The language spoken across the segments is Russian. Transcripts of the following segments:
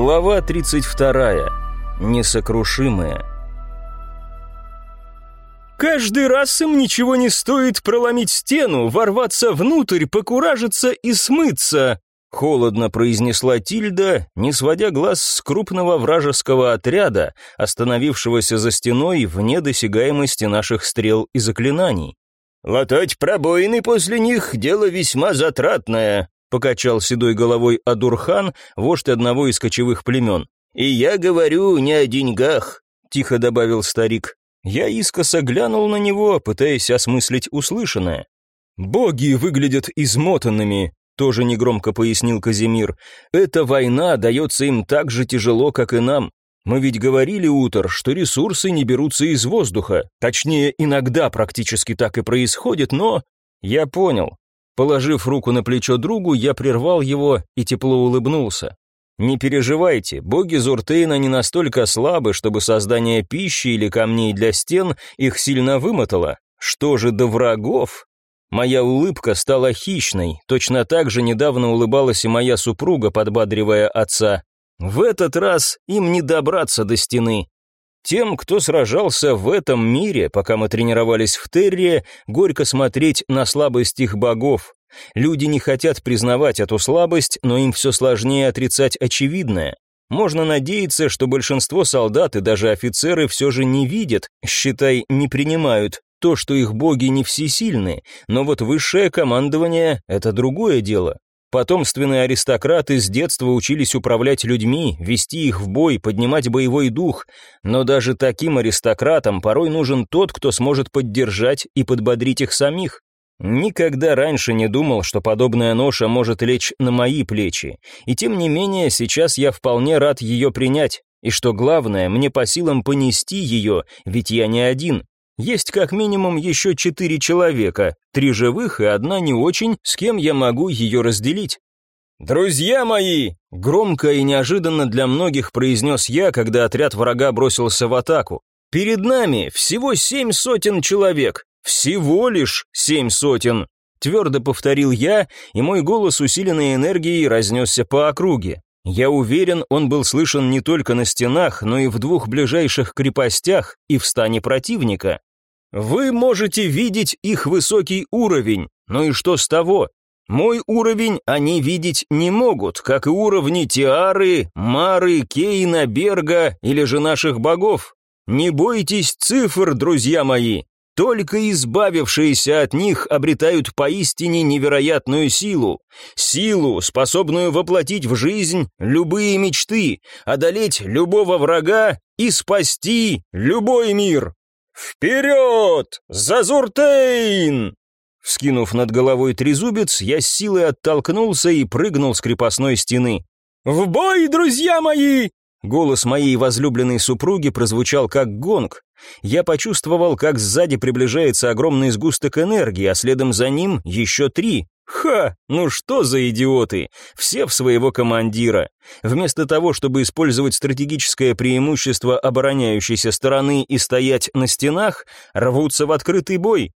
Глава 32. Несокрушимые. Каждый раз им ничего не стоит проломить стену, ворваться внутрь, покуражиться и смыться, холодно произнесла Тильда, не сводя глаз с крупного вражеского отряда, остановившегося за стеной вне досягаемости наших стрел и заклинаний. Латать пробоины после них дело весьма затратное, покачал седой головой Адурхан, вождь одного из кочевых племен. «И я говорю не о деньгах», — тихо добавил старик. Я искоса глянул на него, пытаясь осмыслить услышанное. «Боги выглядят измотанными», — тоже негромко пояснил Казимир. «Эта война дается им так же тяжело, как и нам. Мы ведь говорили, Утор, что ресурсы не берутся из воздуха. Точнее, иногда практически так и происходит, но...» «Я понял. Положив руку на плечо другу, я прервал его и тепло улыбнулся. Не переживайте, боги Зуртейна не настолько слабы, чтобы создание пищи или камней для стен их сильно вымотало. Что же до врагов? Моя улыбка стала хищной, точно так же недавно улыбалась и моя супруга, подбадривая отца. В этот раз им не добраться до стены. Тем, кто сражался в этом мире, пока мы тренировались в Террии, горько смотреть на слабость их богов. Люди не хотят признавать эту слабость, но им все сложнее отрицать очевидное. Можно надеяться, что большинство солдат и даже офицеры все же не видят, считай, не принимают то, что их боги не всесильны, но вот высшее командование – это другое дело. Потомственные аристократы с детства учились управлять людьми, вести их в бой, поднимать боевой дух, но даже таким аристократам порой нужен тот, кто сможет поддержать и подбодрить их самих. Никогда раньше не думал, что подобная ноша может лечь на мои плечи, и тем не менее сейчас я вполне рад ее принять, и что главное, мне по силам понести ее, ведь я не один, есть как минимум еще четыре человека, три живых и одна не очень, с кем я могу ее разделить. «Друзья мои!» — громко и неожиданно для многих произнес я, когда отряд врага бросился в атаку. «Перед нами всего семь сотен человек. Всего лишь семь сотен!» Твердо повторил я, и мой голос, усиленный энергией, разнесся по округе. Я уверен, он был слышен не только на стенах, но и в двух ближайших крепостях и в стане противника. Вы можете видеть их высокий уровень, но и что с того? Мой уровень они видеть не могут, как и уровни Тиары, Мары, Кейна, Берга или же наших богов. Не бойтесь цифр, друзья мои. Только избавившиеся от них обретают поистине невероятную силу. Силу, способную воплотить в жизнь любые мечты, одолеть любого врага и спасти любой мир. «Вперед! Зазуртейн!» Вскинув над головой трезубец, я с силой оттолкнулся и прыгнул с крепостной стены. «В бой, друзья мои!» Голос моей возлюбленной супруги прозвучал как гонг. Я почувствовал, как сзади приближается огромный сгусток энергии, а следом за ним еще три. Ха, ну что за идиоты, все в своего командира. Вместо того, чтобы использовать стратегическое преимущество обороняющейся стороны и стоять на стенах, рвутся в открытый бой.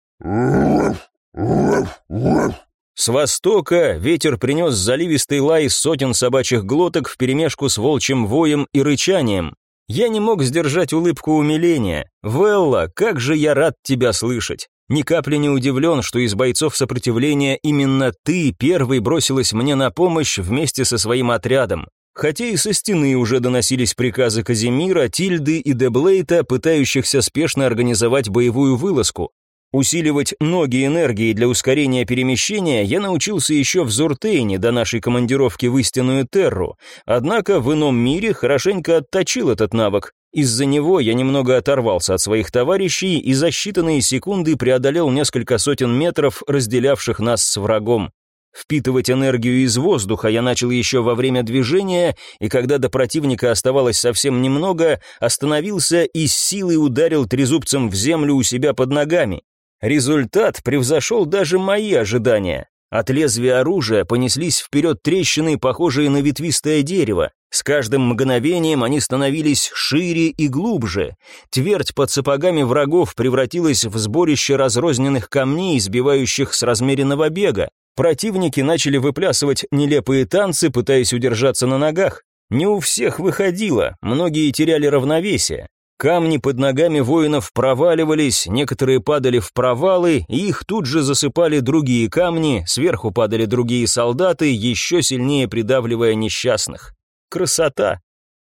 С востока ветер принес заливистый лай сотен собачьих глоток вперемешку с волчьим воем и рычанием. Я не мог сдержать улыбку умиления. «Велла, как же я рад тебя слышать! Ни капли не удивлен, что из бойцов сопротивления именно ты первый бросилась мне на помощь вместе со своим отрядом. Хотя и со стены уже доносились приказы Казимира, Тильды и Деблейта, пытающихся спешно организовать боевую вылазку. Усиливать ноги энергией для ускорения перемещения я научился еще в Зуртейне до нашей командировки в истинную Терру, однако в ином мире хорошенько отточил этот навык. Из-за него я немного оторвался от своих товарищей и за считанные секунды преодолел несколько сотен метров, разделявших нас с врагом. Впитывать энергию из воздуха я начал еще во время движения, и когда до противника оставалось совсем немного, остановился и с силой ударил трезубцем в землю у себя под ногами. Результат превзошел даже мои ожидания. От лезвия оружия понеслись вперед трещины, похожие на ветвистое дерево. С каждым мгновением они становились шире и глубже. Твердь под сапогами врагов превратилась в сборище разрозненных камней, сбивающих с размеренного бега. Противники начали выплясывать нелепые танцы, пытаясь удержаться на ногах. Не у всех выходило, многие теряли равновесие. Камни под ногами воинов проваливались, некоторые падали в провалы, их тут же засыпали другие камни, сверху падали другие солдаты, еще сильнее придавливая несчастных. Красота!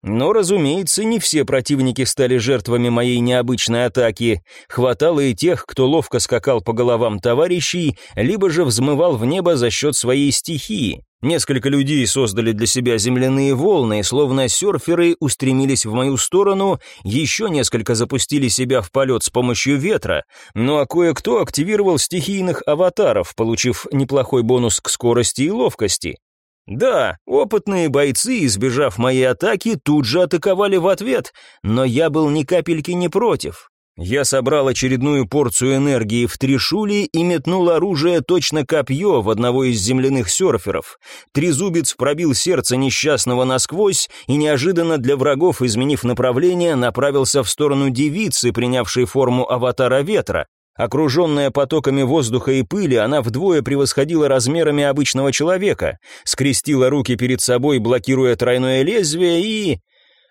Но, разумеется, не все противники стали жертвами моей необычной атаки. Хватало и тех, кто ловко скакал по головам товарищей, либо же взмывал в небо за счет своей стихии. Несколько людей создали для себя земляные волны, словно серферы устремились в мою сторону, еще несколько запустили себя в полет с помощью ветра, ну а кое-кто активировал стихийных аватаров, получив неплохой бонус к скорости и ловкости. Да, опытные бойцы, избежав моей атаки, тут же атаковали в ответ, но я был ни капельки не против. Я собрал очередную порцию энергии в три шули и метнул оружие точно копье в одного из земляных серферов. Трезубец пробил сердце несчастного насквозь и неожиданно для врагов, изменив направление, направился в сторону девицы, принявшей форму аватара ветра. Окруженная потоками воздуха и пыли, она вдвое превосходила размерами обычного человека, скрестила руки перед собой, блокируя тройное лезвие, и...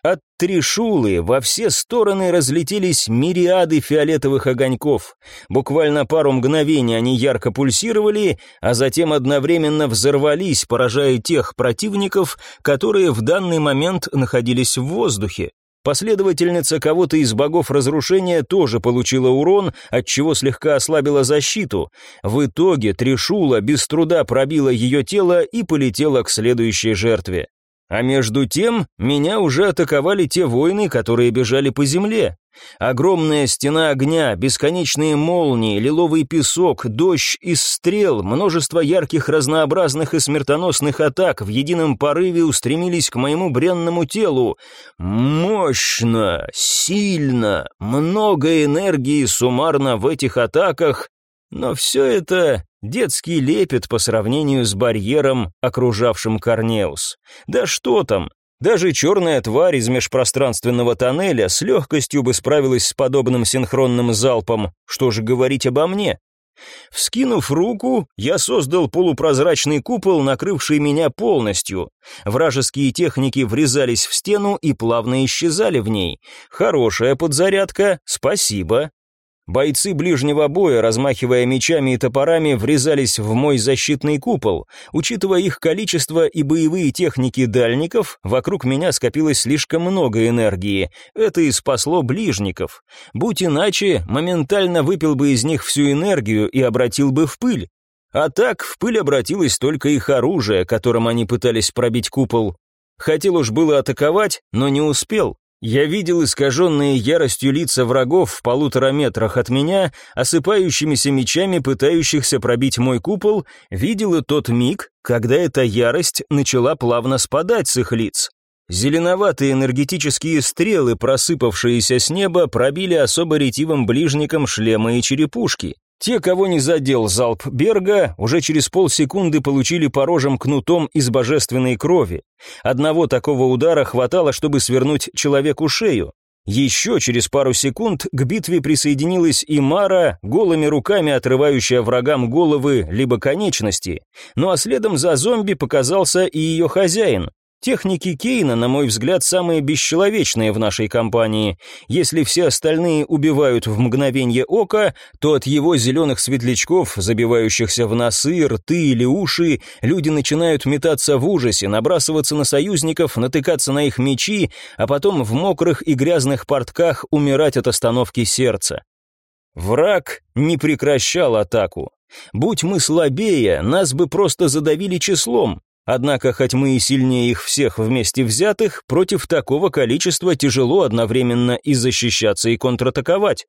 От трешулы во все стороны разлетелись мириады фиолетовых огоньков. Буквально пару мгновений они ярко пульсировали, а затем одновременно взорвались, поражая тех противников, которые в данный момент находились в воздухе. Последовательница кого-то из богов разрушения тоже получила урон, от чего слегка ослабила защиту. В итоге Тришула без труда пробила ее тело и полетела к следующей жертве. А между тем, меня уже атаковали те воины, которые бежали по земле. Огромная стена огня, бесконечные молнии, лиловый песок, дождь из стрел, множество ярких разнообразных и смертоносных атак в едином порыве устремились к моему бренному телу. Мощно, сильно, много энергии суммарно в этих атаках, но все это детский лепет по сравнению с барьером, окружавшим Корнеус. Да что там, даже черная тварь из межпространственного тоннеля с легкостью бы справилась с подобным синхронным залпом, что же говорить обо мне? Вскинув руку, я создал полупрозрачный купол, накрывший меня полностью. Вражеские техники врезались в стену и плавно исчезали в ней. Хорошая подзарядка, спасибо. Бойцы ближнего боя, размахивая мечами и топорами, врезались в мой защитный купол. Учитывая их количество и боевые техники дальников, вокруг меня скопилось слишком много энергии. Это и спасло ближников. Будь иначе, моментально выпил бы из них всю энергию и обратил бы в пыль. А так, в пыль обратилось только их оружие, которым они пытались пробить купол. Хотел уж было атаковать, но не успел. Я видел искаженные яростью лица врагов в полутора метрах от меня, осыпающимися мечами, пытающихся пробить мой купол, видел и тот миг, когда эта ярость начала плавно спадать с их лиц. Зеленоватые энергетические стрелы, просыпавшиеся с неба, пробили особо ретивым ближникам шлемы и черепушки. Те, кого не задел залп Берга, уже через полсекунды получили по рожам кнутом из божественной крови. Одного такого удара хватало, чтобы свернуть человеку шею. Еще через пару секунд к битве присоединилась и Мара, голыми руками отрывающая врагам головы либо конечности. Ну а следом за зомби показался и ее хозяин, Техники Кейна, на мой взгляд, самые бесчеловечные в нашей компании. Если все остальные убивают в мгновение ока, то от его зеленых светлячков, забивающихся в носы, рты или уши, люди начинают метаться в ужасе, набрасываться на союзников, натыкаться на их мечи, а потом в мокрых и грязных портках умирать от остановки сердца. Враг не прекращал атаку. Будь мы слабее, нас бы просто задавили числом, Однако, хоть мы и сильнее их всех вместе взятых, против такого количества тяжело одновременно и защищаться, и контратаковать.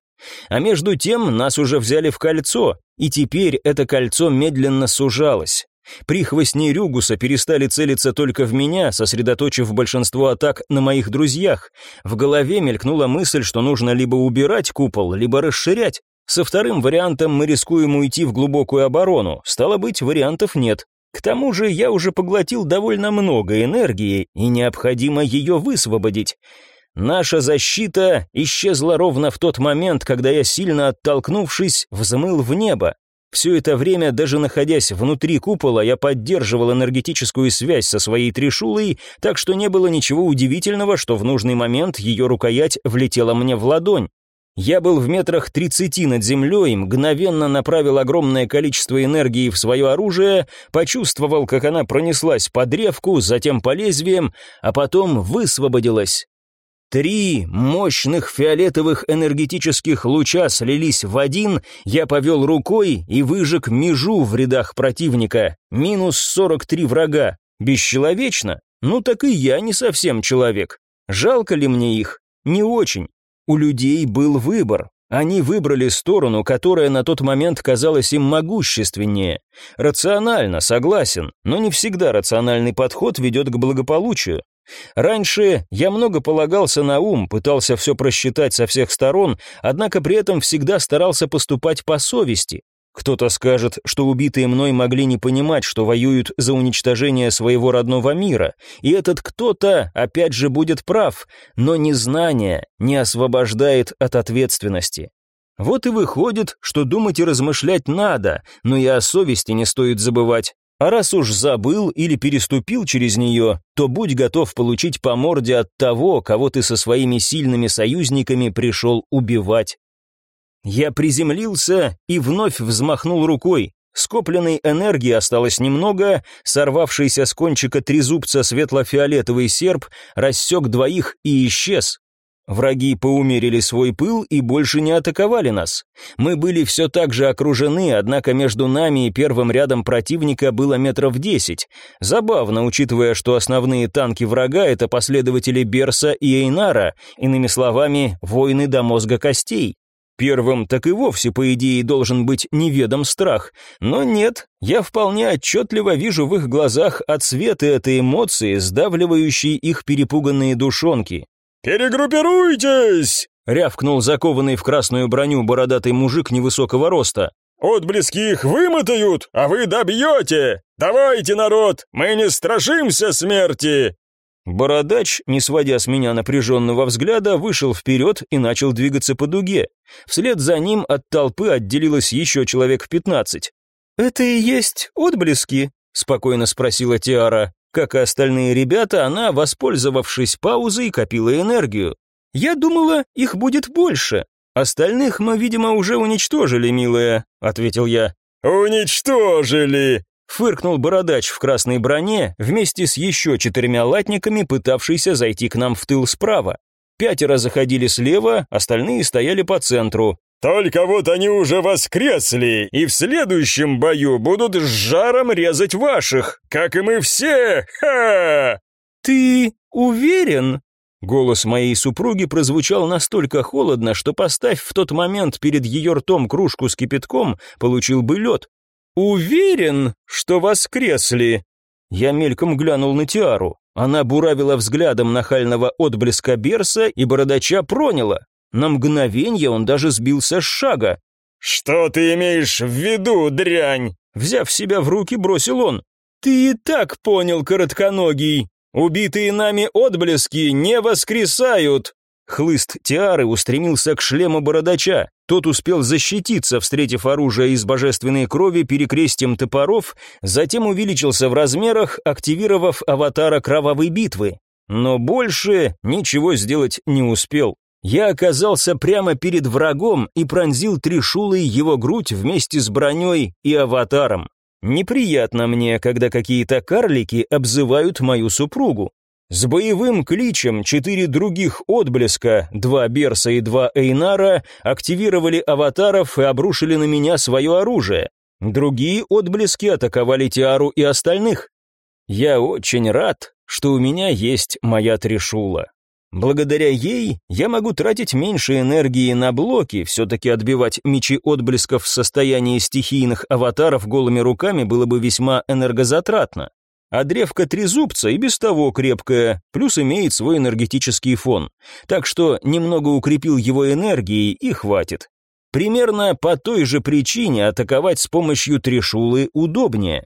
А между тем нас уже взяли в кольцо, и теперь это кольцо медленно сужалось. Прихвостни Рюгуса перестали целиться только в меня, сосредоточив большинство атак на моих друзьях. В голове мелькнула мысль, что нужно либо убирать купол, либо расширять. Со вторым вариантом мы рискуем уйти в глубокую оборону, стало быть, вариантов нет. К тому же я уже поглотил довольно много энергии, и необходимо ее высвободить. Наша защита исчезла ровно в тот момент, когда я, сильно оттолкнувшись, взмыл в небо. Все это время, даже находясь внутри купола, я поддерживал энергетическую связь со своей трешулой, так что не было ничего удивительного, что в нужный момент ее рукоять влетела мне в ладонь. Я был в метрах тридцати над землей, мгновенно направил огромное количество энергии в свое оружие, почувствовал, как она пронеслась по древку, затем по лезвиям, а потом высвободилась. Три мощных фиолетовых энергетических луча слились в один, я повел рукой и выжег межу в рядах противника. Минус 43 врага. Бесчеловечно? Ну так и я не совсем человек. Жалко ли мне их? Не очень. У людей был выбор. Они выбрали сторону, которая на тот момент казалась им могущественнее. Рационально, согласен, но не всегда рациональный подход ведет к благополучию. Раньше я много полагался на ум, пытался все просчитать со всех сторон, однако при этом всегда старался поступать по совести. Кто-то скажет, что убитые мной могли не понимать, что воюют за уничтожение своего родного мира, и этот кто-то опять же будет прав, но незнание не освобождает от ответственности. Вот и выходит, что думать и размышлять надо, но и о совести не стоит забывать. А раз уж забыл или переступил через нее, то будь готов получить по морде от того, кого ты со своими сильными союзниками пришел убивать. Я приземлился и вновь взмахнул рукой. Скопленной энергии осталось немного, сорвавшийся с кончика трезубца светло-фиолетовый серп рассек двоих и исчез. Враги поумерили свой пыл и больше не атаковали нас. Мы были все так же окружены, однако между нами и первым рядом противника было метров десять. Забавно, учитывая, что основные танки врага — это последователи Берса и Эйнара, иными словами, воины до мозга костей. Первым так и вовсе, по идее, должен быть неведом страх. Но нет, я вполне отчетливо вижу в их глазах отсветы этой эмоции, сдавливающие их перепуганные душонки. «Перегруппируйтесь!» — рявкнул закованный в красную броню бородатый мужик невысокого роста. «Отблески их вымотают, а вы добьете! Давайте, народ, мы не страшимся смерти!» Бородач, не сводя с меня напряженного взгляда, вышел вперед и начал двигаться по дуге. Вслед за ним от толпы отделилось еще человек пятнадцать. «Это и есть отблески?» — спокойно спросила Тиара. Как и остальные ребята, она, воспользовавшись паузой, копила энергию. «Я думала, их будет больше. Остальных мы, видимо, уже уничтожили, милая», — ответил я. «Уничтожили!» — фыркнул бородач в красной броне вместе с еще четырьмя латниками, пытавшийся зайти к нам в тыл справа. Пятеро заходили слева, остальные стояли по центру. Только вот они уже воскресли, и в следующем бою будут с жаром резать ваших, как и мы все! Ха!» «Ты уверен?» Голос моей супруги прозвучал настолько холодно, что поставь в тот момент перед ее ртом кружку с кипятком, получил бы лед. «Уверен, что воскресли?» Я мельком глянул на Тиару. Она буравила взглядом нахального отблеска Берса и бородача проняла. На мгновение он даже сбился с шага. «Что ты имеешь в виду, дрянь?» Взяв себя в руки, бросил он. «Ты и так понял, коротконогий. Убитые нами отблески не воскресают!» Хлыст Тиары устремился к шлему бородача. Тот успел защититься, встретив оружие из божественной крови перекрестием топоров, затем увеличился в размерах, активировав аватара кровавой битвы. Но больше ничего сделать не успел. Я оказался прямо перед врагом и пронзил трешулой его грудь вместе с броней и аватаром. Неприятно мне, когда какие-то карлики обзывают мою супругу. С боевым кличем четыре других отблеска, два Берса и два Эйнара, активировали аватаров и обрушили на меня свое оружие. Другие отблески атаковали Тиару и остальных. Я очень рад, что у меня есть моя трешула. Благодаря ей я могу тратить меньше энергии на блоки, все-таки отбивать мечи отблесков в состоянии стихийных аватаров голыми руками было бы весьма энергозатратно. А древко трезубца и без того крепкое, плюс имеет свой энергетический фон. Так что немного укрепил его энергией и хватит. Примерно по той же причине атаковать с помощью трешулы удобнее.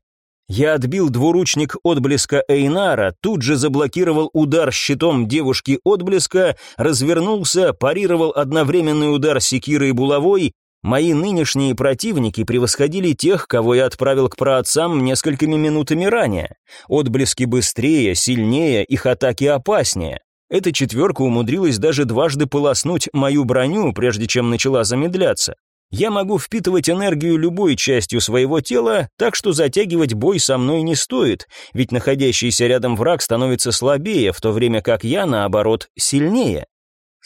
Я отбил двуручник отблеска Эйнара, тут же заблокировал удар щитом девушки отблеска, развернулся, парировал одновременный удар секирой булавой Мои нынешние противники превосходили тех, кого я отправил к праотцам несколькими минутами ранее. Отблески быстрее, сильнее, их атаки опаснее. Эта четверка умудрилась даже дважды полоснуть мою броню, прежде чем начала замедляться. Я могу впитывать энергию любой частью своего тела, так что затягивать бой со мной не стоит, ведь находящийся рядом враг становится слабее, в то время как я, наоборот, сильнее.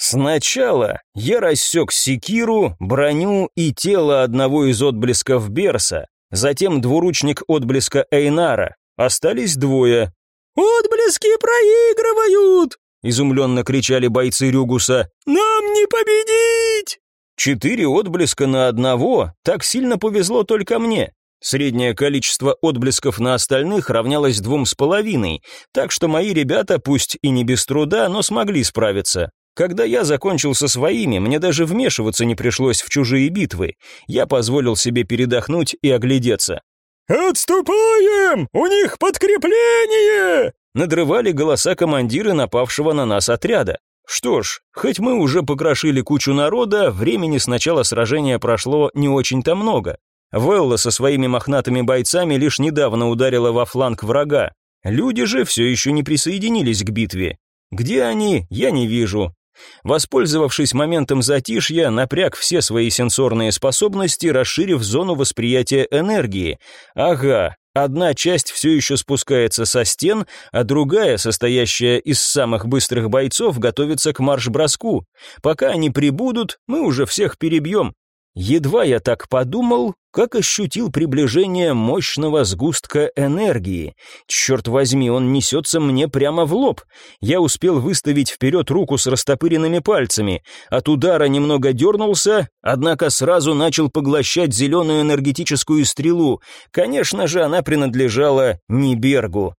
Сначала я рассек секиру, броню и тело одного из отблесков Берса, затем двуручник отблеска Эйнара. Остались двое. «Отблески проигрывают!» — изумленно кричали бойцы Рюгуса. «Нам не победить!» Четыре отблеска на одного, так сильно повезло только мне. Среднее количество отблесков на остальных равнялось двум с половиной, так что мои ребята, пусть и не без труда, но смогли справиться. Когда я закончил со своими, мне даже вмешиваться не пришлось в чужие битвы. Я позволил себе передохнуть и оглядеться. «Отступаем! У них подкрепление!» Надрывали голоса командиры напавшего на нас отряда. Что ж, хоть мы уже покрошили кучу народа, времени с начала сражения прошло не очень-то много. Велла со своими мохнатыми бойцами лишь недавно ударила во фланг врага. Люди же все еще не присоединились к битве. Где они, я не вижу. Воспользовавшись моментом затишья, напряг все свои сенсорные способности, расширив зону восприятия энергии. Ага, Одна часть все еще спускается со стен, а другая, состоящая из самых быстрых бойцов, готовится к марш-броску. Пока они прибудут, мы уже всех перебьем. Едва я так подумал, как ощутил приближение мощного сгустка энергии. Черт возьми, он несется мне прямо в лоб. Я успел выставить вперед руку с растопыренными пальцами. От удара немного дернулся, однако сразу начал поглощать зеленую энергетическую стрелу. Конечно же, она принадлежала Нибергу.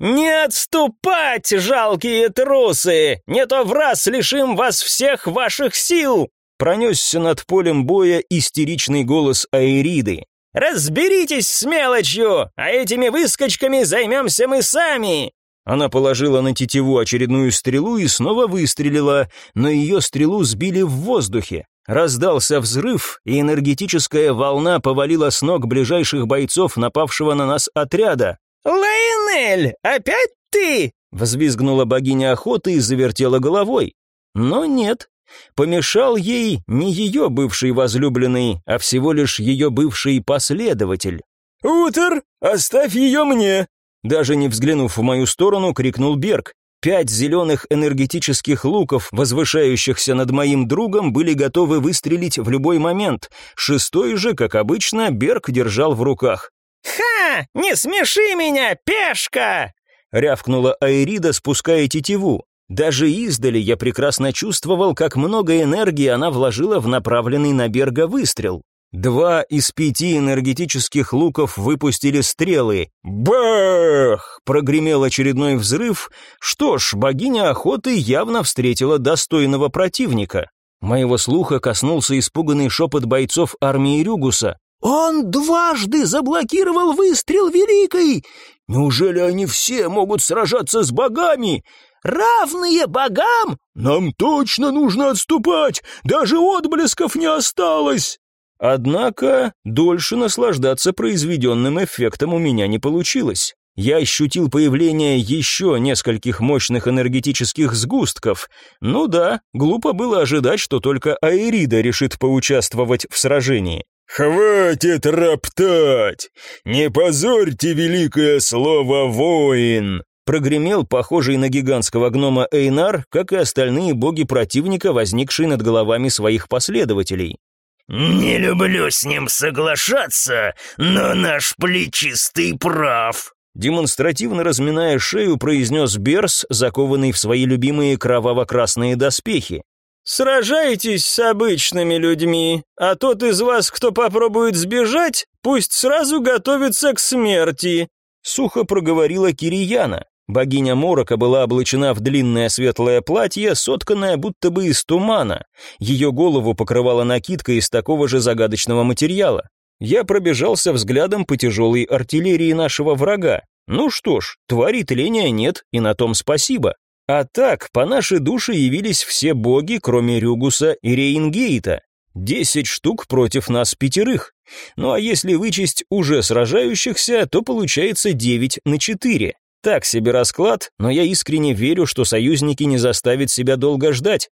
«Не отступать, жалкие трусы! Не то в раз лишим вас всех ваших сил!» Пронесся над полем боя истеричный голос Аэриды. «Разберитесь с мелочью, а этими выскочками займемся мы сами!» Она положила на тетиву очередную стрелу и снова выстрелила, но ее стрелу сбили в воздухе. Раздался взрыв, и энергетическая волна повалила с ног ближайших бойцов напавшего на нас отряда. «Лайнель, опять ты?» — взвизгнула богиня охоты и завертела головой. Но нет, Помешал ей не ее бывший возлюбленный, а всего лишь ее бывший последователь. «Утер, оставь ее мне!» Даже не взглянув в мою сторону, крикнул Берг. Пять зеленых энергетических луков, возвышающихся над моим другом, были готовы выстрелить в любой момент. Шестой же, как обычно, Берг держал в руках. «Ха! Не смеши меня, пешка!» рявкнула Айрида, спуская тетиву. Даже издали я прекрасно чувствовал, как много энергии она вложила в направленный на Берга выстрел. Два из пяти энергетических луков выпустили стрелы. Бах! Прогремел очередной взрыв. Что ж, богиня охоты явно встретила достойного противника. Моего слуха коснулся испуганный шепот бойцов армии Рюгуса. «Он дважды заблокировал выстрел Великой! Неужели они все могут сражаться с богами? Равные богам? Нам точно нужно отступать, даже отблесков не осталось. Однако дольше наслаждаться произведенным эффектом у меня не получилось. Я ощутил появление еще нескольких мощных энергетических сгустков. Ну да, глупо было ожидать, что только Аэрида решит поучаствовать в сражении. «Хватит роптать! Не позорьте великое слово «воин»!» Прогремел похожий на гигантского гнома Эйнар, как и остальные боги противника, возникшие над головами своих последователей. «Не люблю с ним соглашаться, но наш плечистый прав», демонстративно разминая шею, произнес Берс, закованный в свои любимые кроваво-красные доспехи. «Сражайтесь с обычными людьми, а тот из вас, кто попробует сбежать, пусть сразу готовится к смерти», сухо проговорила Кирияна. Богиня Морока была облачена в длинное светлое платье, сотканное будто бы из тумана. Ее голову покрывала накидка из такого же загадочного материала. Я пробежался взглядом по тяжелой артиллерии нашего врага. Ну что ж, твари тления нет, и на том спасибо. А так, по нашей душе явились все боги, кроме Рюгуса и Рейнгейта. Десять штук против нас пятерых. Ну а если вычесть уже сражающихся, то получается девять на четыре. Так себе расклад, но я искренне верю, что союзники не заставят себя долго ждать.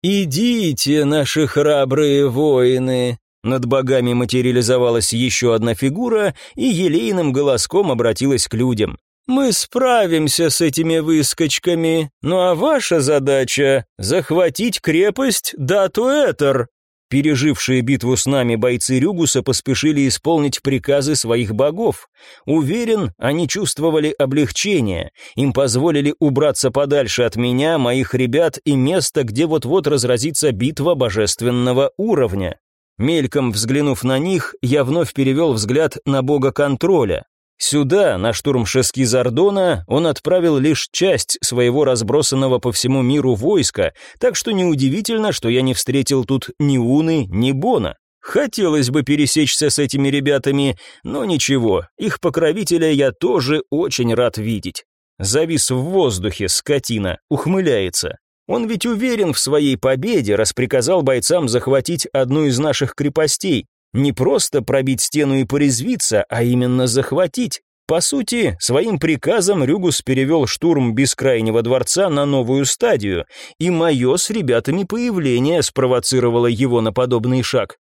«Идите, наши храбрые воины!» Над богами материализовалась еще одна фигура и елейным голоском обратилась к людям. «Мы справимся с этими выскочками, ну а ваша задача — захватить крепость Датуэтер». Пережившие битву с нами бойцы Рюгуса поспешили исполнить приказы своих богов. Уверен, они чувствовали облегчение. Им позволили убраться подальше от меня, моих ребят и места, где вот-вот разразится битва божественного уровня. Мельком взглянув на них, я вновь перевел взгляд на бога контроля. Сюда, на штурм Шески Зардона, он отправил лишь часть своего разбросанного по всему миру войска, так что неудивительно, что я не встретил тут ни Уны, ни Бона. Хотелось бы пересечься с этими ребятами, но ничего, их покровителя я тоже очень рад видеть. Завис в воздухе, скотина, ухмыляется. Он ведь уверен в своей победе, раз приказал бойцам захватить одну из наших крепостей, не просто пробить стену и порезвиться, а именно захватить. По сути, своим приказом Рюгус перевел штурм бескрайнего дворца на новую стадию, и мое с ребятами появление спровоцировало его на подобный шаг.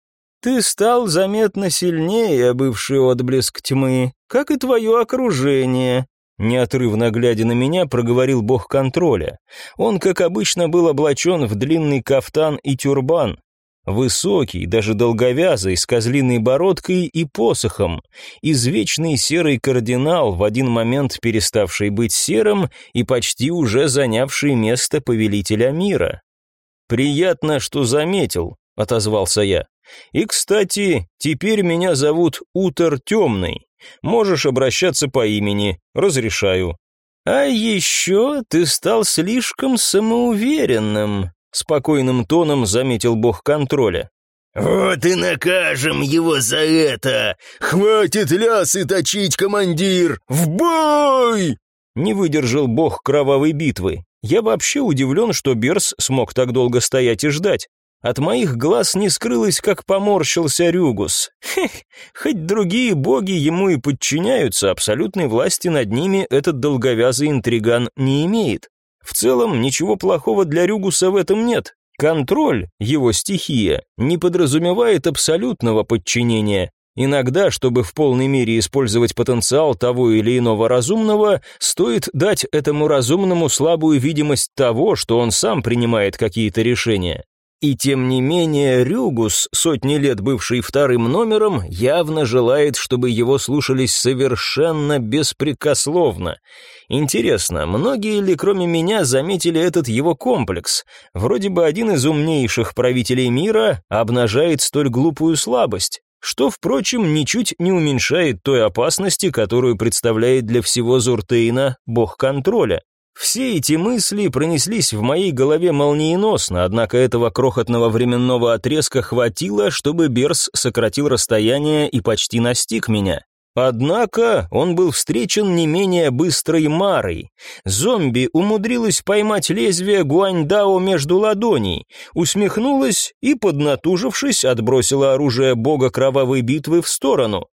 «Ты стал заметно сильнее, бывший отблеск тьмы, как и твое окружение», Неотрывно глядя на меня, проговорил бог контроля. Он, как обычно, был облачен в длинный кафтан и тюрбан, Высокий, даже долговязый, с козлиной бородкой и посохом, извечный серый кардинал, в один момент переставший быть серым и почти уже занявший место повелителя мира. «Приятно, что заметил», — отозвался я. «И, кстати, теперь меня зовут Утор Темный. Можешь обращаться по имени, разрешаю». «А еще ты стал слишком самоуверенным», спокойным тоном заметил бог контроля. «Вот и накажем его за это! Хватит лясы точить, командир! В бой!» Не выдержал бог кровавой битвы. Я вообще удивлен, что Берс смог так долго стоять и ждать. От моих глаз не скрылось, как поморщился Рюгус. Хех, хоть другие боги ему и подчиняются, абсолютной власти над ними этот долговязый интриган не имеет. В целом, ничего плохого для Рюгуса в этом нет. Контроль, его стихия, не подразумевает абсолютного подчинения. Иногда, чтобы в полной мере использовать потенциал того или иного разумного, стоит дать этому разумному слабую видимость того, что он сам принимает какие-то решения. И тем не менее, Рюгус, сотни лет бывший вторым номером, явно желает, чтобы его слушались совершенно беспрекословно. Интересно, многие ли кроме меня заметили этот его комплекс? Вроде бы один из умнейших правителей мира обнажает столь глупую слабость что, впрочем, ничуть не уменьшает той опасности, которую представляет для всего Зуртейна бог контроля. Все эти мысли пронеслись в моей голове молниеносно, однако этого крохотного временного отрезка хватило, чтобы Берс сократил расстояние и почти настиг меня. Однако он был встречен не менее быстрой Марой. Зомби умудрилась поймать лезвие Гуаньдао между ладоней, усмехнулась и, поднатужившись, отбросила оружие бога кровавой битвы в сторону.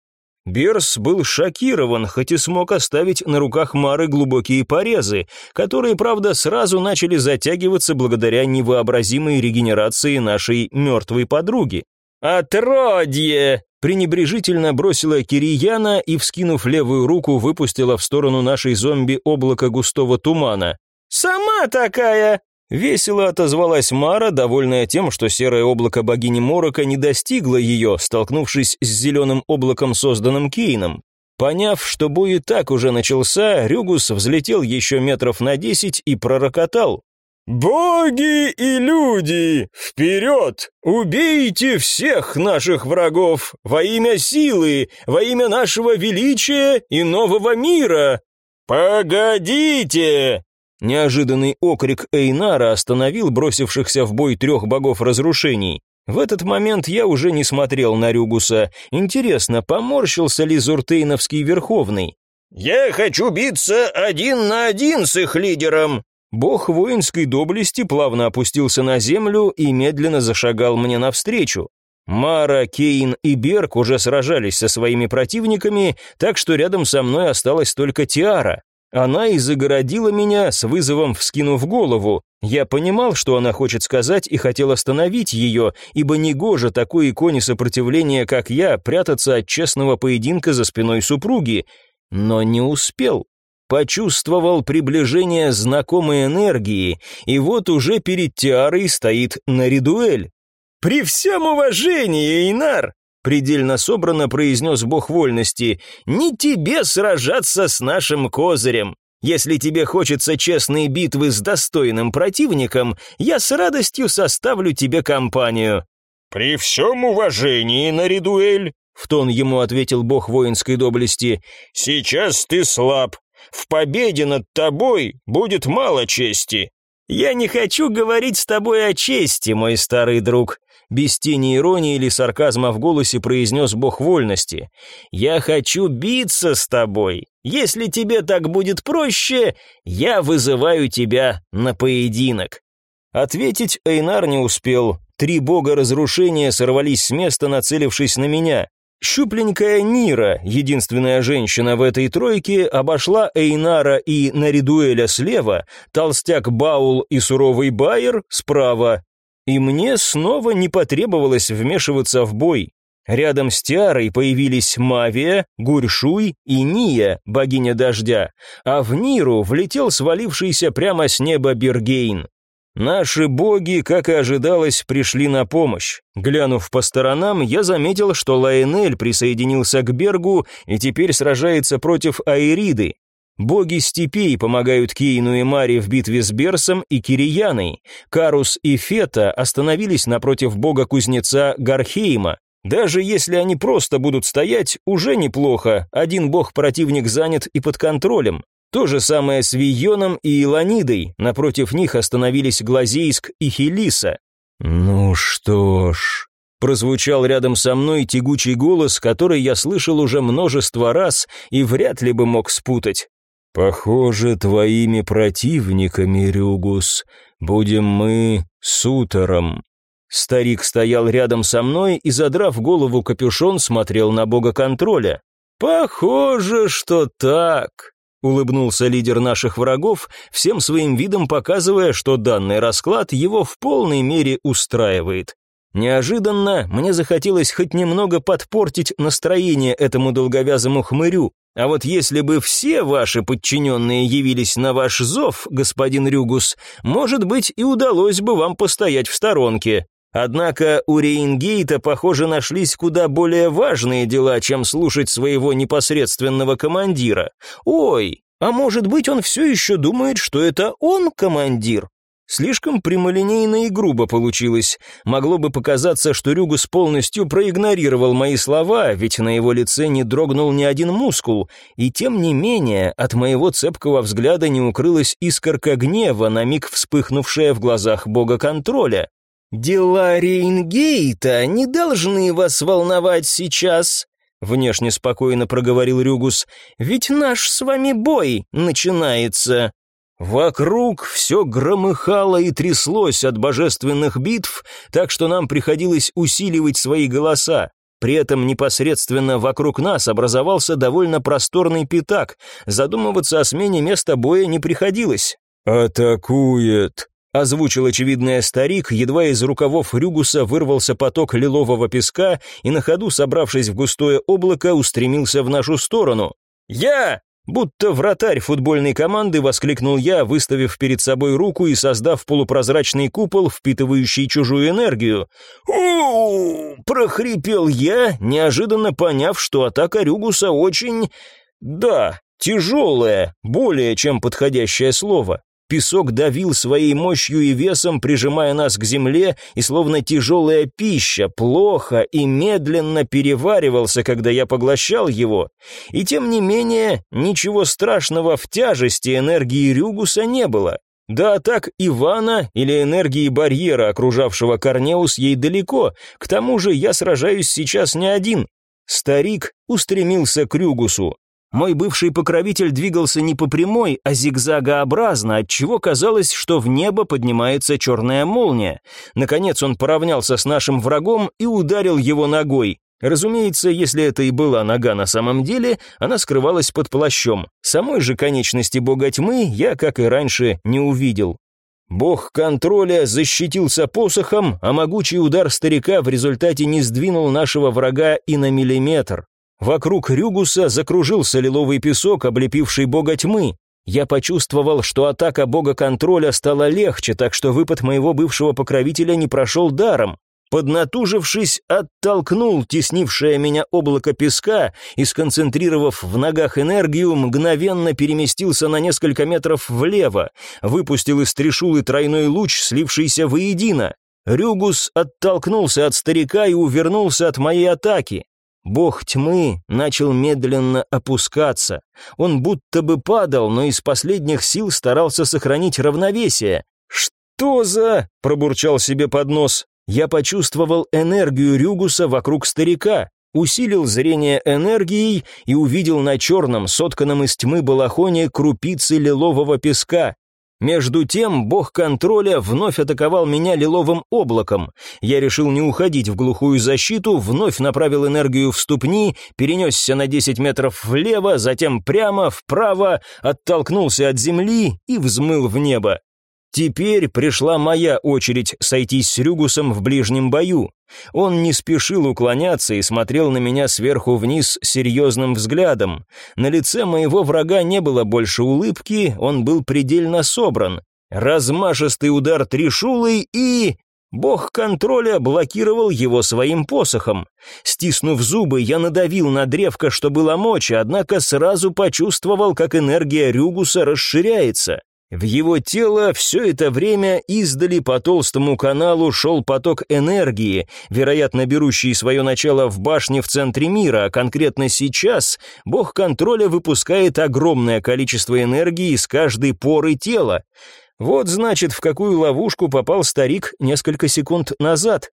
Берс был шокирован, хоть и смог оставить на руках Мары глубокие порезы, которые, правда, сразу начали затягиваться благодаря невообразимой регенерации нашей мертвой подруги. «Отродье!» пренебрежительно бросила Кирияна и, вскинув левую руку, выпустила в сторону нашей зомби облако густого тумана. «Сама такая!» Весело отозвалась Мара, довольная тем, что серое облако богини Морока не достигло ее, столкнувшись с зеленым облаком, созданным Кейном. Поняв, что бой и так уже начался, Рюгус взлетел еще метров на десять и пророкотал. «Боги и люди, вперед! Убейте всех наших врагов во имя силы, во имя нашего величия и нового мира! Погодите!» Неожиданный окрик Эйнара остановил бросившихся в бой трех богов разрушений. В этот момент я уже не смотрел на Рюгуса. Интересно, поморщился ли Зуртейновский Верховный? «Я хочу биться один на один с их лидером!» Бог воинской доблести плавно опустился на землю и медленно зашагал мне навстречу. Мара, Кейн и Берг уже сражались со своими противниками, так что рядом со мной осталась только Тиара. Она и загородила меня, с вызовом вскинув голову. Я понимал, что она хочет сказать, и хотел остановить ее, ибо негоже такой иконе сопротивления, как я, прятаться от честного поединка за спиной супруги, но не успел. Почувствовал приближение знакомой энергии, и вот уже перед Тиарой стоит Наридуэль. «При всем уважении, Эйнар!» Предельно собранно произнес бог вольности, «не тебе сражаться с нашим козырем. Если тебе хочется честной битвы с достойным противником, я с радостью составлю тебе компанию». «При всем уважении, Наридуэль», — в тон ему ответил бог воинской доблести, «сейчас ты слаб. В победе над тобой будет мало чести». «Я не хочу говорить с тобой о чести, мой старый друг без тени иронии или сарказма в голосе произнес бог вольности. «Я хочу биться с тобой. Если тебе так будет проще, я вызываю тебя на поединок». Ответить Эйнар не успел. Три бога разрушения сорвались с места, нацелившись на меня. Щупленькая Нира, единственная женщина в этой тройке, обошла Эйнара и Наридуэля слева, толстяк Баул и суровый Байер справа, и мне снова не потребовалось вмешиваться в бой. Рядом с Тиарой появились Мавия, Гуршуй и Ния, богиня дождя, а в Ниру влетел свалившийся прямо с неба Бергейн. Наши боги, как и ожидалось, пришли на помощь. Глянув по сторонам, я заметил, что Лаэнель присоединился к Бергу и теперь сражается против Аириды. Боги степей помогают Кейну и Маре в битве с Берсом и Кирияной. Карус и Фета остановились напротив бога-кузнеца Гархейма. Даже если они просто будут стоять, уже неплохо. Один бог-противник занят и под контролем. То же самое с Вийоном и Иланидой. Напротив них остановились Глазейск и Хелиса. «Ну что ж...» Прозвучал рядом со мной тягучий голос, который я слышал уже множество раз и вряд ли бы мог спутать. Похоже, твоими противниками, Рюгус, будем мы с Утором. Старик стоял рядом со мной и, задрав голову капюшон, смотрел на бога контроля. Похоже, что так. Улыбнулся лидер наших врагов, всем своим видом показывая, что данный расклад его в полной мере устраивает. Неожиданно мне захотелось хоть немного подпортить настроение этому долговязому хмырю, а вот если бы все ваши подчиненные явились на ваш зов, господин Рюгус, может быть и удалось бы вам постоять в сторонке. Однако у Рейнгейта, похоже, нашлись куда более важные дела, чем слушать своего непосредственного командира. Ой, а может быть он все еще думает, что это он командир? Слишком прямолинейно и грубо получилось. Могло бы показаться, что Рюгус полностью проигнорировал мои слова, ведь на его лице не дрогнул ни один мускул, и тем не менее от моего цепкого взгляда не укрылась искорка гнева, на миг вспыхнувшая в глазах бога контроля. «Дела Рейнгейта не должны вас волновать сейчас», — внешне спокойно проговорил Рюгус, «ведь наш с вами бой начинается». Вокруг все громыхало и тряслось от божественных битв, так что нам приходилось усиливать свои голоса. При этом непосредственно вокруг нас образовался довольно просторный пятак. Задумываться о смене места боя не приходилось. «Атакует!» — озвучил очевидный старик, едва из рукавов Рюгуса вырвался поток лилового песка и на ходу, собравшись в густое облако, устремился в нашу сторону. «Я!» Будто вратарь футбольной команды воскликнул я, выставив перед собой руку и создав полупрозрачный купол, впитывающий чужую энергию. у прохрипел я, неожиданно поняв, что атака Рюгуса очень... Да, тяжелая, более чем подходящее слово. Песок давил своей мощью и весом, прижимая нас к земле, и словно тяжелая пища, плохо и медленно переваривался, когда я поглощал его. И тем не менее, ничего страшного в тяжести энергии Рюгуса не было. Да, так Ивана или энергии барьера, окружавшего Корнеус, ей далеко. К тому же я сражаюсь сейчас не один. Старик устремился к Рюгусу. Мой бывший покровитель двигался не по прямой, а зигзагообразно, отчего казалось, что в небо поднимается черная молния. Наконец он поравнялся с нашим врагом и ударил его ногой. Разумеется, если это и была нога на самом деле, она скрывалась под плащом. Самой же конечности бога тьмы я, как и раньше, не увидел. Бог контроля защитился посохом, а могучий удар старика в результате не сдвинул нашего врага и на миллиметр. Вокруг Рюгуса закружился лиловый песок, облепивший бога тьмы. Я почувствовал, что атака бога контроля стала легче, так что выпад моего бывшего покровителя не прошел даром. Поднатужившись, оттолкнул теснившее меня облако песка и, сконцентрировав в ногах энергию, мгновенно переместился на несколько метров влево, выпустил из трешулы тройной луч, слившийся воедино. Рюгус оттолкнулся от старика и увернулся от моей атаки. Бог тьмы начал медленно опускаться. Он будто бы падал, но из последних сил старался сохранить равновесие. «Что за...» — пробурчал себе под нос. Я почувствовал энергию Рюгуса вокруг старика, усилил зрение энергией и увидел на черном, сотканном из тьмы балахоне крупицы лилового песка. Между тем, бог контроля вновь атаковал меня лиловым облаком. Я решил не уходить в глухую защиту, вновь направил энергию в ступни, перенесся на 10 метров влево, затем прямо, вправо, оттолкнулся от земли и взмыл в небо. Теперь пришла моя очередь сойтись с Рюгусом в ближнем бою. Он не спешил уклоняться и смотрел на меня сверху вниз серьезным взглядом. На лице моего врага не было больше улыбки, он был предельно собран. Размашистый удар трешулой и... Бог контроля блокировал его своим посохом. Стиснув зубы, я надавил на древко, что было мочи, однако сразу почувствовал, как энергия Рюгуса расширяется. В его тело все это время издали по толстому каналу шел поток энергии, вероятно, берущий свое начало в башне в центре мира, а конкретно сейчас бог контроля выпускает огромное количество энергии из каждой поры тела. Вот значит, в какую ловушку попал старик несколько секунд назад.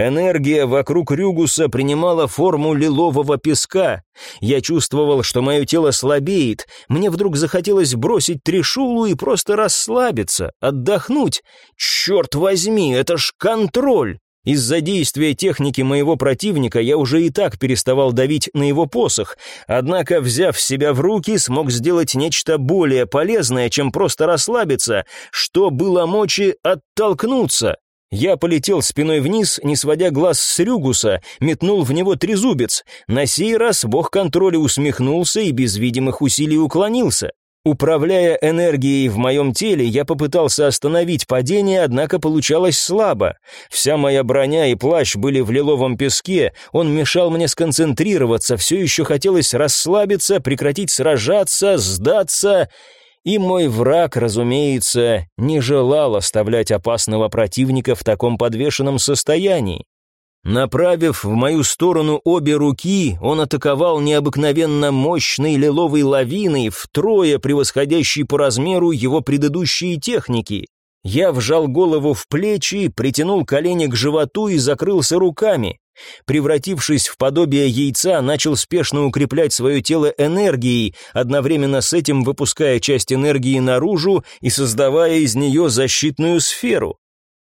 Энергия вокруг Рюгуса принимала форму лилового песка. Я чувствовал, что мое тело слабеет. Мне вдруг захотелось бросить трешулу и просто расслабиться, отдохнуть. Черт возьми, это ж контроль! Из-за действия техники моего противника я уже и так переставал давить на его посох, однако, взяв себя в руки, смог сделать нечто более полезное, чем просто расслабиться, что было мочи оттолкнуться. Я полетел спиной вниз, не сводя глаз с Рюгуса, метнул в него трезубец. На сей раз бог контроля усмехнулся и без видимых усилий уклонился. Управляя энергией в моем теле, я попытался остановить падение, однако получалось слабо. Вся моя броня и плащ были в лиловом песке, он мешал мне сконцентрироваться, все еще хотелось расслабиться, прекратить сражаться, сдаться и мой враг, разумеется, не желал оставлять опасного противника в таком подвешенном состоянии. Направив в мою сторону обе руки, он атаковал необыкновенно мощной лиловой лавиной, втрое превосходящей по размеру его предыдущие техники. Я вжал голову в плечи, притянул колени к животу и закрылся руками превратившись в подобие яйца, начал спешно укреплять свое тело энергией, одновременно с этим выпуская часть энергии наружу и создавая из нее защитную сферу.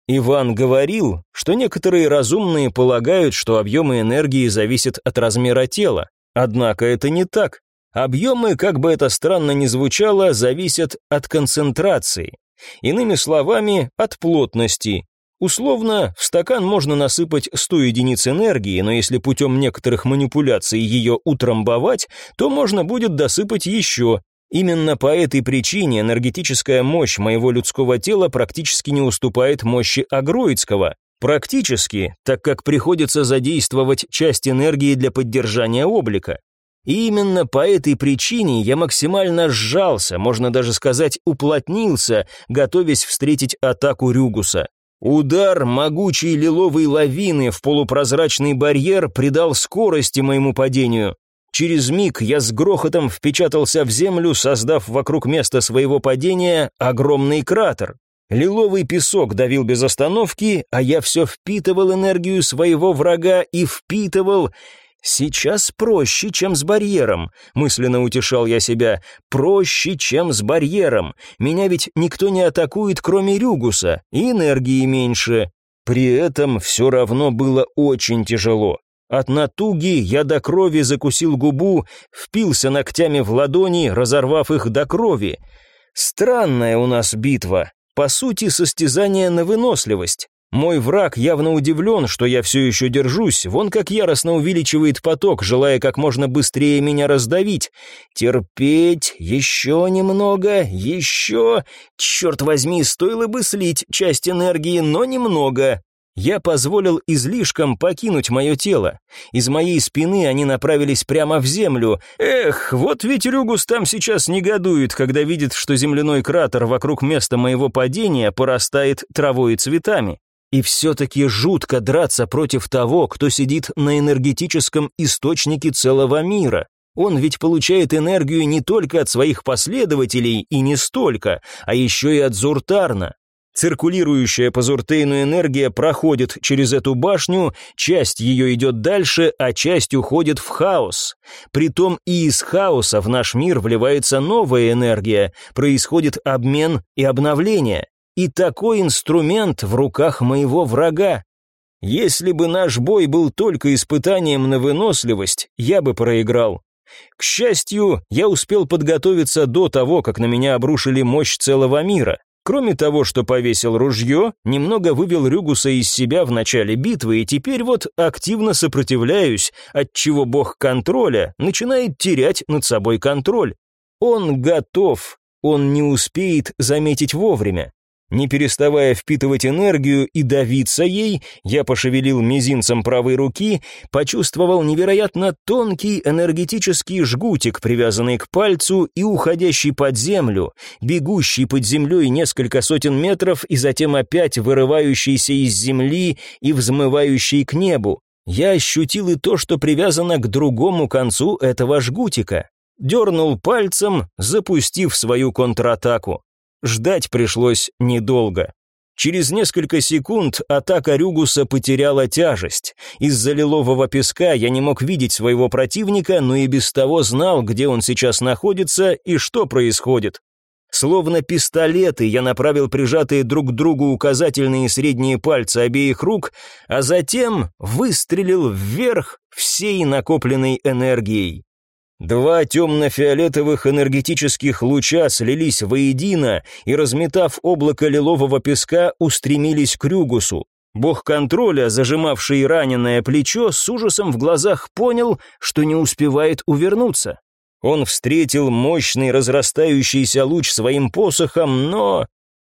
Иван говорил, что некоторые разумные полагают, что объемы энергии зависят от размера тела. Однако это не так. Объемы, как бы это странно ни звучало, зависят от концентрации. Иными словами, от плотности, Условно, в стакан можно насыпать 100 единиц энергии, но если путем некоторых манипуляций ее утрамбовать, то можно будет досыпать еще. Именно по этой причине энергетическая мощь моего людского тела практически не уступает мощи агроидского. Практически, так как приходится задействовать часть энергии для поддержания облика. И именно по этой причине я максимально сжался, можно даже сказать уплотнился, готовясь встретить атаку Рюгуса. Удар могучей лиловой лавины в полупрозрачный барьер придал скорости моему падению. Через миг я с грохотом впечатался в землю, создав вокруг места своего падения огромный кратер. Лиловый песок давил без остановки, а я все впитывал энергию своего врага и впитывал... «Сейчас проще, чем с барьером», — мысленно утешал я себя. «Проще, чем с барьером. Меня ведь никто не атакует, кроме Рюгуса, и энергии меньше». При этом все равно было очень тяжело. От натуги я до крови закусил губу, впился ногтями в ладони, разорвав их до крови. Странная у нас битва. По сути, состязание на выносливость. Мой враг явно удивлен, что я все еще держусь, вон как яростно увеличивает поток, желая как можно быстрее меня раздавить. Терпеть, еще немного, еще... Черт возьми, стоило бы слить часть энергии, но немного. Я позволил излишкам покинуть мое тело. Из моей спины они направились прямо в землю. Эх, вот ведь Рюгус там сейчас негодует, когда видит, что земляной кратер вокруг места моего падения порастает травой и цветами. И все-таки жутко драться против того, кто сидит на энергетическом источнике целого мира. Он ведь получает энергию не только от своих последователей и не столько, а еще и от Зуртарна. Циркулирующая по Зуртейну энергия проходит через эту башню, часть ее идет дальше, а часть уходит в хаос. Притом и из хаоса в наш мир вливается новая энергия, происходит обмен и обновление. И такой инструмент в руках моего врага. Если бы наш бой был только испытанием на выносливость, я бы проиграл. К счастью, я успел подготовиться до того, как на меня обрушили мощь целого мира. Кроме того, что повесил ружье, немного вывел Рюгуса из себя в начале битвы и теперь вот активно сопротивляюсь, отчего бог контроля начинает терять над собой контроль. Он готов, он не успеет заметить вовремя. Не переставая впитывать энергию и давиться ей, я пошевелил мизинцем правой руки, почувствовал невероятно тонкий энергетический жгутик, привязанный к пальцу и уходящий под землю, бегущий под землей несколько сотен метров и затем опять вырывающийся из земли и взмывающий к небу. Я ощутил и то, что привязано к другому концу этого жгутика. Дернул пальцем, запустив свою контратаку. Ждать пришлось недолго. Через несколько секунд атака Рюгуса потеряла тяжесть. Из-за лилового песка я не мог видеть своего противника, но и без того знал, где он сейчас находится и что происходит. Словно пистолеты я направил прижатые друг к другу указательные и средние пальцы обеих рук, а затем выстрелил вверх всей накопленной энергией. Два темно-фиолетовых энергетических луча слились воедино и, разметав облако лилового песка, устремились к Рюгусу. Бог контроля, зажимавший раненое плечо, с ужасом в глазах понял, что не успевает увернуться. Он встретил мощный разрастающийся луч своим посохом, но...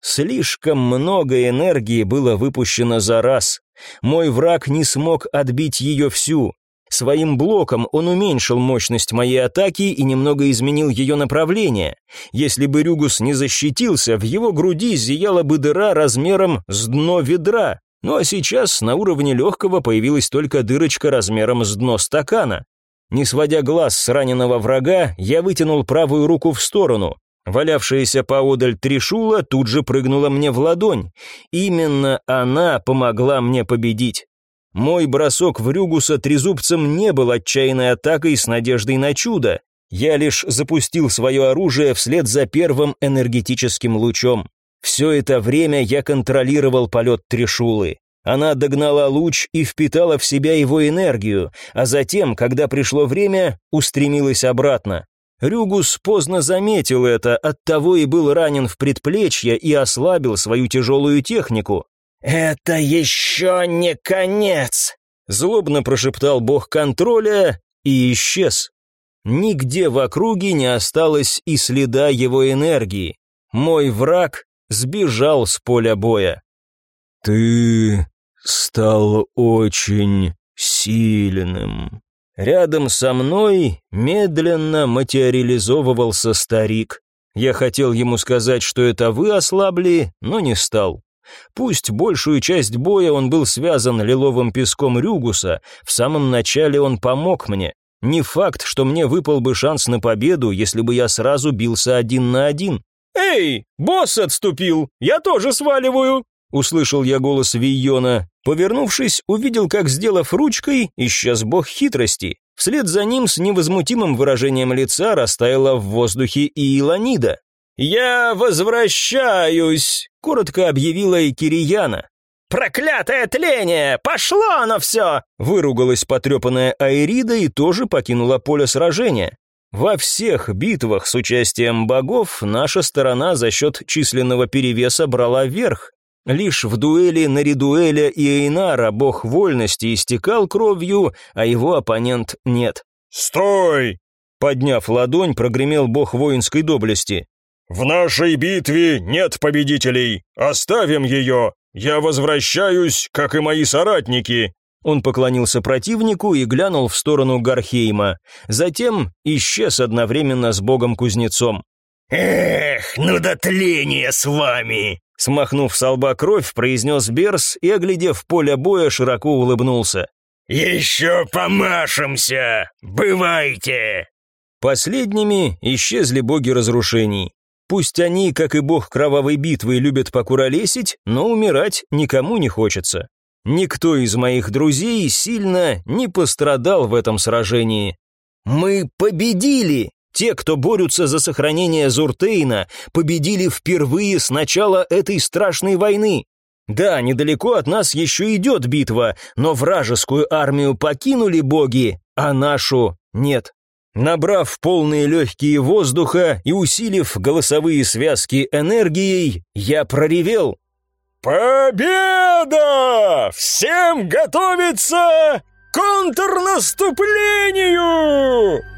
Слишком много энергии было выпущено за раз. Мой враг не смог отбить ее всю. Своим блоком он уменьшил мощность моей атаки и немного изменил ее направление. Если бы Рюгус не защитился, в его груди зияла бы дыра размером с дно ведра. Ну а сейчас на уровне легкого появилась только дырочка размером с дно стакана. Не сводя глаз с раненого врага, я вытянул правую руку в сторону. Валявшаяся поодаль Тришула тут же прыгнула мне в ладонь. Именно она помогла мне победить. Мой бросок в Рюгуса трезубцем не был отчаянной атакой с надеждой на чудо. Я лишь запустил свое оружие вслед за первым энергетическим лучом. Все это время я контролировал полет Трешулы. Она догнала луч и впитала в себя его энергию, а затем, когда пришло время, устремилась обратно. Рюгус поздно заметил это, оттого и был ранен в предплечье и ослабил свою тяжелую технику. «Это еще не конец!» Злобно прошептал бог контроля и исчез. Нигде в округе не осталось и следа его энергии. Мой враг сбежал с поля боя. «Ты стал очень сильным». Рядом со мной медленно материализовывался старик. Я хотел ему сказать, что это вы ослабли, но не стал. Пусть большую часть боя он был связан лиловым песком Рюгуса, в самом начале он помог мне. Не факт, что мне выпал бы шанс на победу, если бы я сразу бился один на один. «Эй, босс отступил! Я тоже сваливаю!» Услышал я голос Вийона. Повернувшись, увидел, как, сделав ручкой, исчез бог хитрости. Вслед за ним с невозмутимым выражением лица растаяла в воздухе и Илонида. «Я возвращаюсь», — коротко объявила и Кирияна. «Проклятое тление! Пошло оно все!» Выругалась потрепанная Айрида и тоже покинула поле сражения. Во всех битвах с участием богов наша сторона за счет численного перевеса брала верх. Лишь в дуэли на Ридуэля и Эйнара бог вольности истекал кровью, а его оппонент нет. «Стой!» Подняв ладонь, прогремел бог воинской доблести. «В нашей битве нет победителей! Оставим ее! Я возвращаюсь, как и мои соратники!» Он поклонился противнику и глянул в сторону Гархейма. Затем исчез одновременно с богом-кузнецом. «Эх, ну тления с вами!» Смахнув с лба кровь, произнес Берс и, оглядев поле боя, широко улыбнулся. «Еще помашемся! Бывайте!» Последними исчезли боги разрушений. Пусть они, как и бог кровавой битвы, любят покуролесить, но умирать никому не хочется. Никто из моих друзей сильно не пострадал в этом сражении. Мы победили! Те, кто борются за сохранение Зуртейна, победили впервые с начала этой страшной войны. Да, недалеко от нас еще идет битва, но вражескую армию покинули боги, а нашу нет. Набрав полные легкие воздуха и усилив голосовые связки энергией, я проревел. «Победа! Всем готовиться к контрнаступлению!»